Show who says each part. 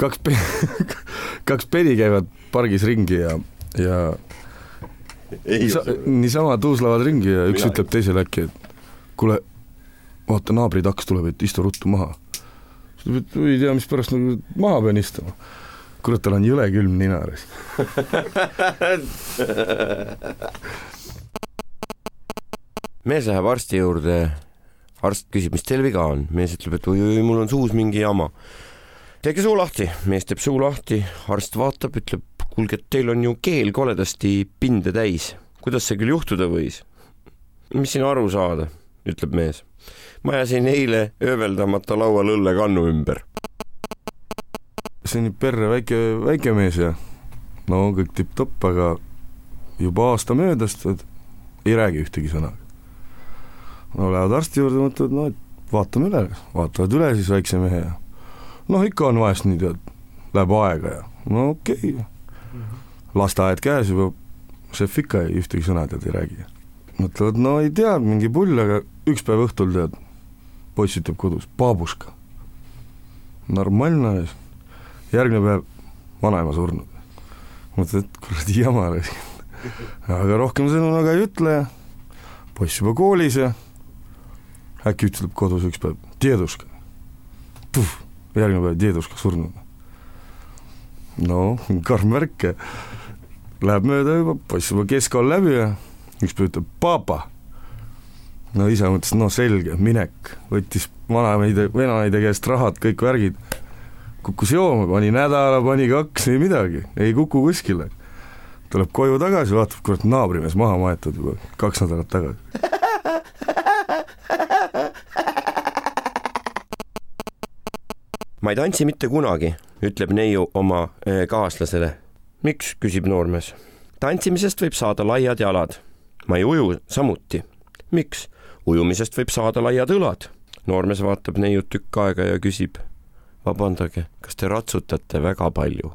Speaker 1: kaks pe-, kaks pedi käivad pargis ringi ja, ja
Speaker 2: ei
Speaker 1: sa, niisama tuuslavad ringi ja üks
Speaker 2: Mina-
Speaker 1: ütleb teisele äkki, et kuule, vaata naabri taks tuleb, et istu ruttu maha. siis ta ütleb, et ei tea, mispärast nagu maha pean istuma. kurat, tal on jõle külm nina
Speaker 2: mees läheb arsti juurde, arst küsib, mis teil viga on, mees ütleb, et oi-oi, mul on suus mingi jama. Tehke suu lahti, mees teeb suu lahti, arst vaatab, ütleb, kuulge, et teil on ju keel koledasti pinde täis, kuidas see küll juhtuda võis? mis siin aru saada, ütleb mees. ma ajasin eile ööveldamata laual õllekannu ümber.
Speaker 1: sünnib perre väike, väike mees ja no kõik tipp-topp, aga juba aasta möödas, ei räägi ühtegi sõna. no lähevad arsti juurde, mõtlevad, no et vaatame üle, vaatavad üle siis väikse mehe ja noh, ikka on vahest nii, tead, läheb aega ja no okei okay.. lasteaed käes juba, šef ikka ei ühtegi sõna tead ei räägi. mõtlevad, no ei tea, mingi pull, aga üks päev õhtul tead, poiss ütleb kodus, baabuška. normaalne järgmine päev vanaema surnud. mõtled, et kuradi jama raisk. aga rohkem sõnu aga ei ütle ja poiss juba koolis ja äkki ütleb kodus üks päev, deduška. Järgmine päev deduška surnud. no karm värk läheb mööda juba, poiss juba keskkool läbi ja üks päev ütleb papa. no isa mõtles, no selge, minek, võttis vanameide, venameide käest rahad, kõik värgid kukkus jooma, pani nädala, pani kaks, ei midagi, ei kuku kuskile. tuleb koju tagasi, vaatab, kurat, naabrimees maha maetud juba kaks nädalat tagasi.
Speaker 2: Ma ei tantsi mitte kunagi, ütleb neiu oma eh, kaaslasele. miks, küsib noormees. tantsimisest võib saada laiad jalad. ma ei uju samuti. miks? ujumisest võib saada laiad õlad. noormees vaatab neiut tükk aega ja küsib. vabandage, kas te ratsutate väga palju?